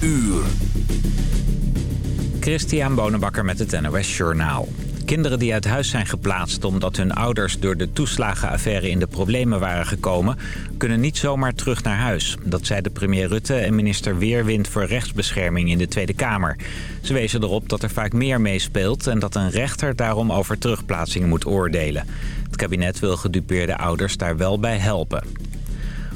uur. Christian Bonenbakker met het NOS Journaal. Kinderen die uit huis zijn geplaatst omdat hun ouders door de toeslagenaffaire in de problemen waren gekomen... kunnen niet zomaar terug naar huis. Dat zeiden premier Rutte en minister Weerwind voor rechtsbescherming in de Tweede Kamer. Ze wezen erop dat er vaak meer meespeelt en dat een rechter daarom over terugplaatsing moet oordelen. Het kabinet wil gedupeerde ouders daar wel bij helpen.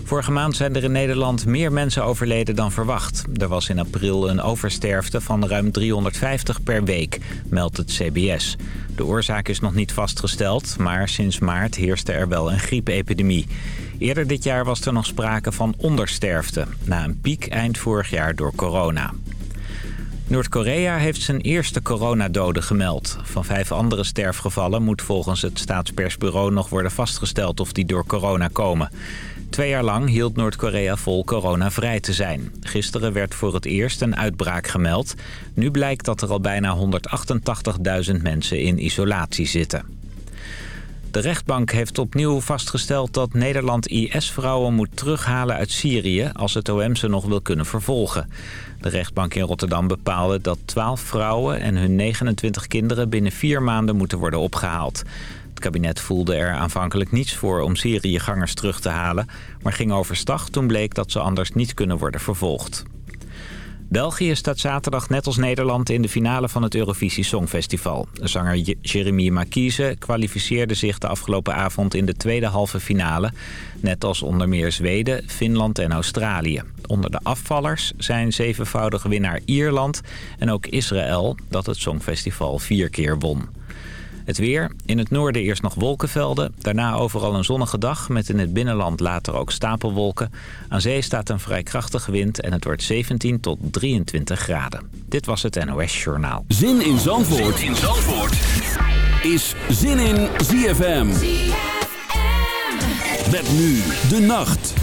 Vorige maand zijn er in Nederland meer mensen overleden dan verwacht. Er was in april een oversterfte van ruim 350 per week, meldt het CBS. De oorzaak is nog niet vastgesteld, maar sinds maart heerste er wel een griepepidemie. Eerder dit jaar was er nog sprake van ondersterfte, na een piek eind vorig jaar door corona. Noord-Korea heeft zijn eerste coronadoden gemeld. Van vijf andere sterfgevallen moet volgens het staatspersbureau nog worden vastgesteld of die door corona komen. Twee jaar lang hield Noord-Korea vol coronavrij te zijn. Gisteren werd voor het eerst een uitbraak gemeld. Nu blijkt dat er al bijna 188.000 mensen in isolatie zitten. De rechtbank heeft opnieuw vastgesteld dat Nederland IS-vrouwen moet terughalen uit Syrië... als het OM ze nog wil kunnen vervolgen. De rechtbank in Rotterdam bepaalde dat 12 vrouwen en hun 29 kinderen binnen vier maanden moeten worden opgehaald. Kabinet voelde er aanvankelijk niets voor om Syriëgangers terug te halen... maar ging overstag toen bleek dat ze anders niet kunnen worden vervolgd. België staat zaterdag net als Nederland in de finale van het Eurovisie Songfestival. Zanger Jeremy Marquise kwalificeerde zich de afgelopen avond in de tweede halve finale. Net als onder meer Zweden, Finland en Australië. Onder de afvallers zijn zevenvoudige winnaar Ierland en ook Israël... dat het Songfestival vier keer won. Het weer. In het noorden eerst nog wolkenvelden. Daarna overal een zonnige dag met in het binnenland later ook stapelwolken. Aan zee staat een vrij krachtige wind en het wordt 17 tot 23 graden. Dit was het NOS Journaal. Zin in Zandvoort, zin in Zandvoort. is Zin in ZFM. ZFM. Met nu de nacht.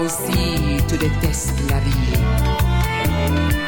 aussi tu détestes la vie.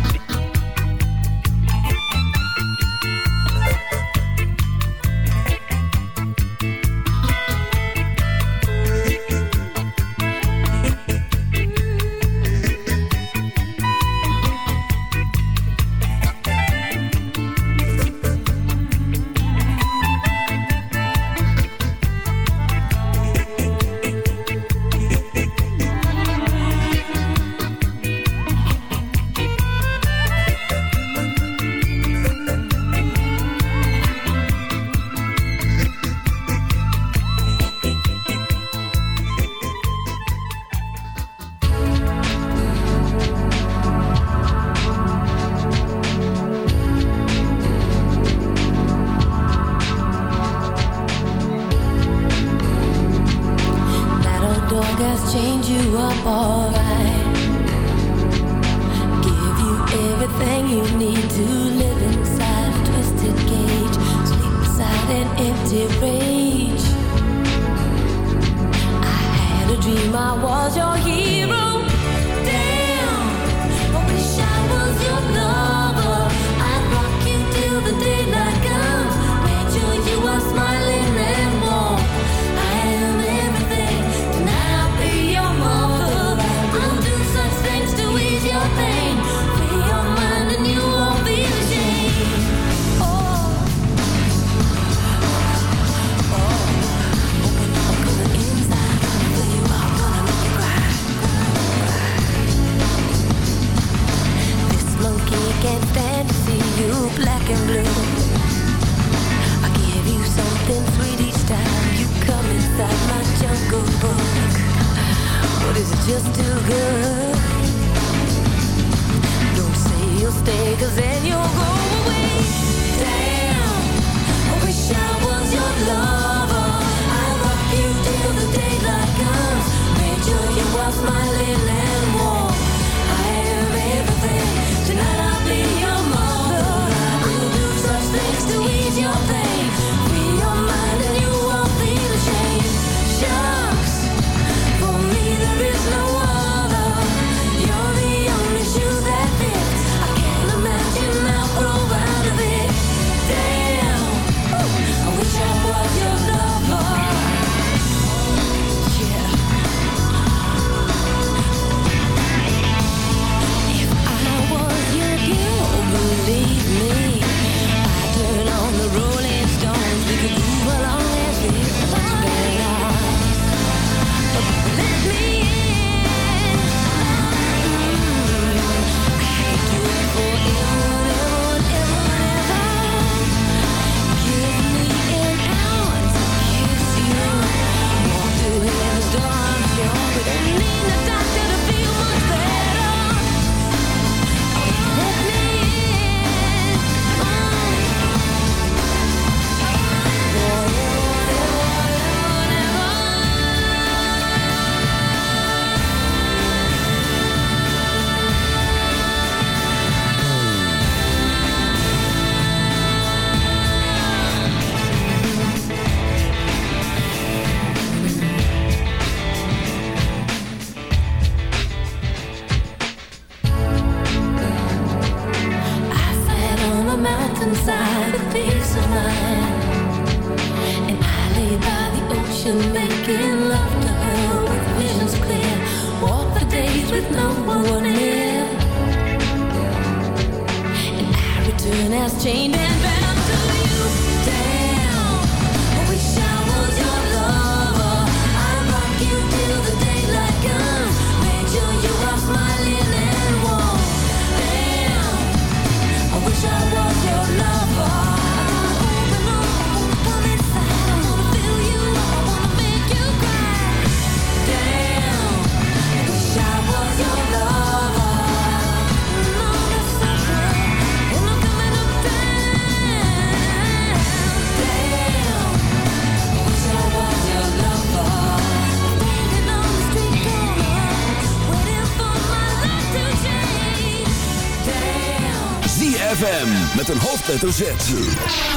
Z.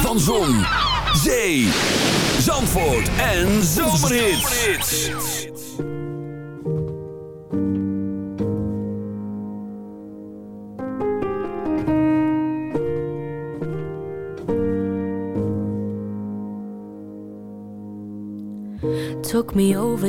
Van Zon,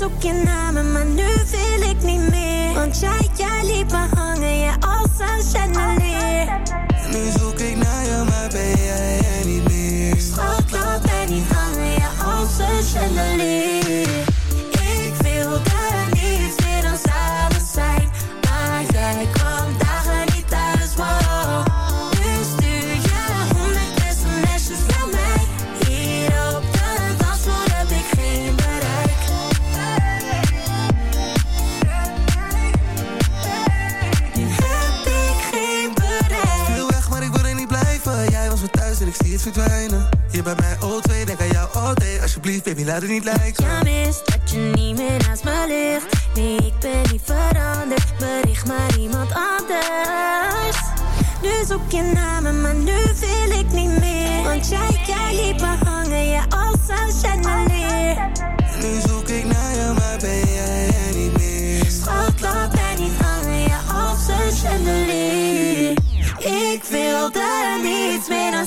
zoek je naar me, maar nu wil ik niet meer. Want jij, jij liep me hangen, ja, als verdwijnen. Hier bij mij O2, denk aan jou all day. Alsjeblieft, baby, laat het niet lijken. Ja, mis dat je niet meer naast me ligt. Nee, ik ben niet veranderd. Bericht maar iemand anders. Nu zoek je naar me, maar nu wil ik niet meer. Want jij, jij liep me hangen, ja, als een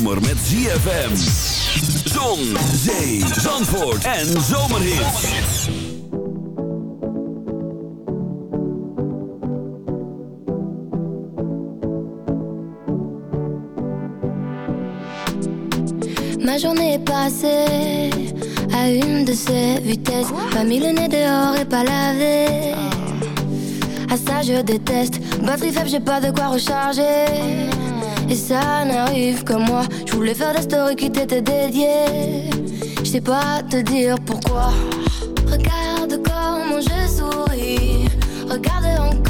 Zomer met ZFM. Zon, zee, zandvoort en zomerhits. Ma journée est passée à une de ces vitesses. Pas mis le nez dehors et pas lavé. À ça je déteste. Batterie faible, j'ai pas de quoi recharger. Et ça n'arrive que moi. Je voulais faire des stories qui t'étaient dédiées. Je sais pas te dire pourquoi. Regarde comment je souris. Regarde encore.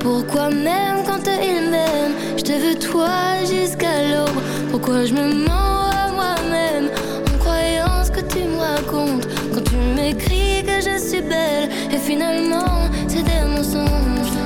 Pourquoi même quand ils m'aiment, je te veux toi jusqu'à l'aube? Pourquoi je me mens à moi-même en croyant ce que tu me racontes? Quand tu m'écris que je suis belle et finalement c'est des mensonges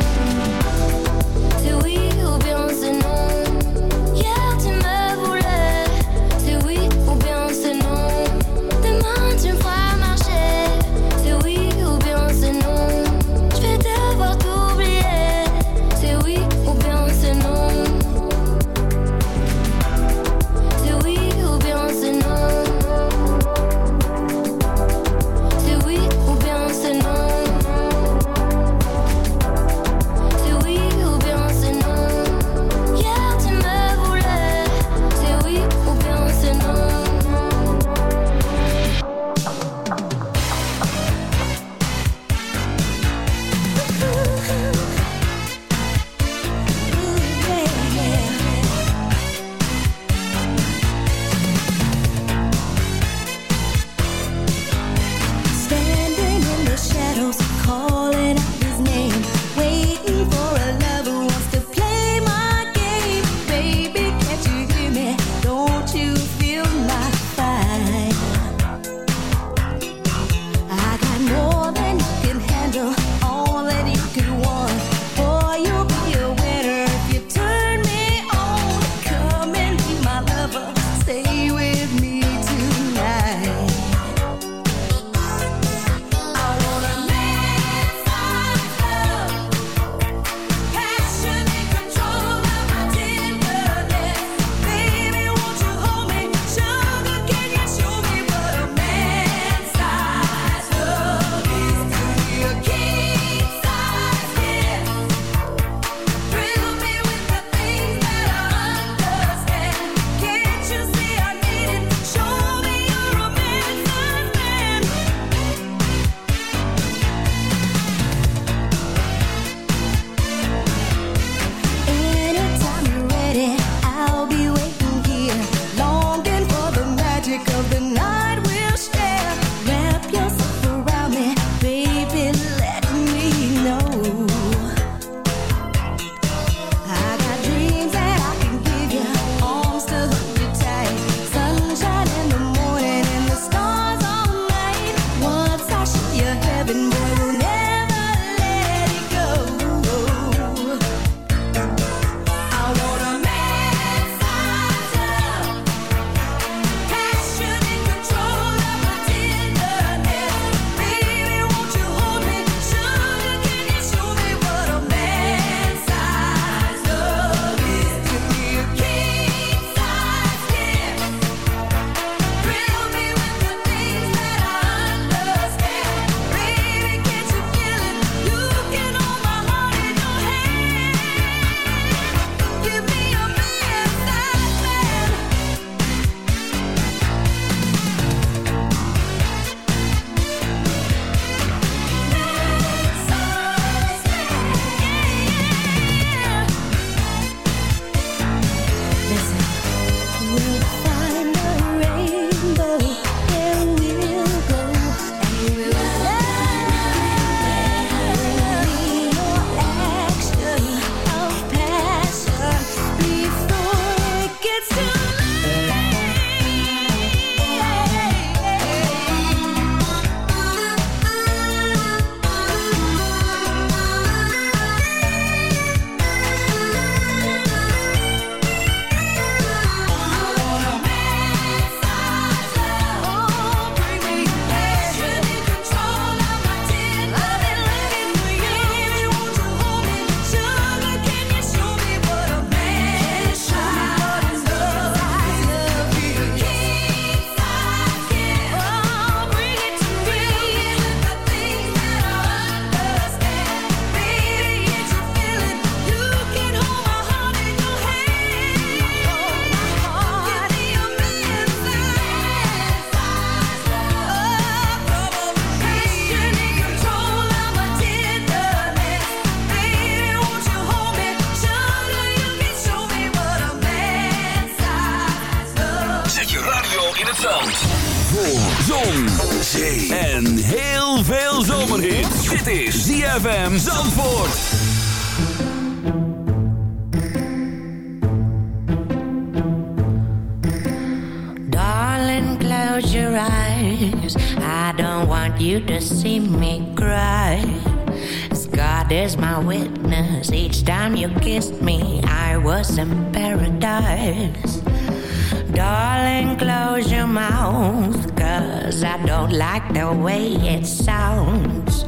Close your mouth, cause I don't like the way it sounds.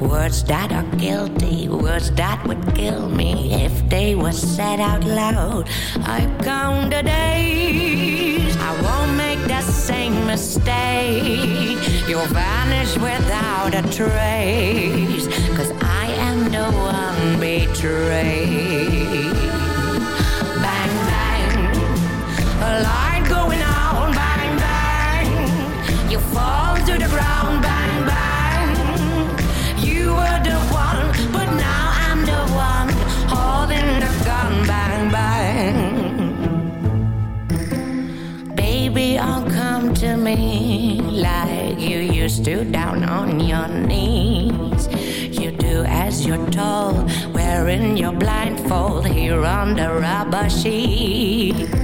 Words that are guilty, words that would kill me if they were said out loud. I count the days, I won't make the same mistake. You'll vanish without a trace, cause I am the one betrayed. Bang, bang, a You fall to the ground, bang, bang. You were the one, but now I'm the one holding the gun, bang, bang. Baby, oh come to me like you used to down on your knees. You do as you're told, wearing your blindfold here on the rubber sheet.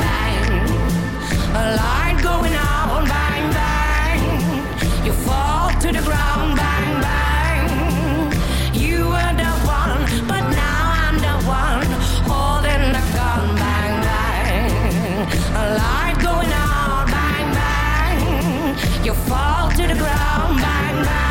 light going on, bang, bang. You fall to the ground, bang, bang. You were the one, but now I'm the one holding the gun, bang, bang. A light going on, bang, bang. You fall to the ground, bang, bang.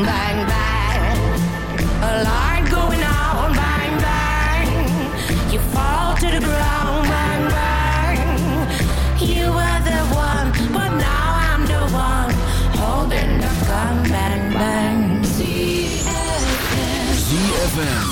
bang, bang. A light going on, bang, bang. You fall to the ground, bang, bang. You were the one, but now I'm the one holding the gun, bang, bang. ZFM. Bye.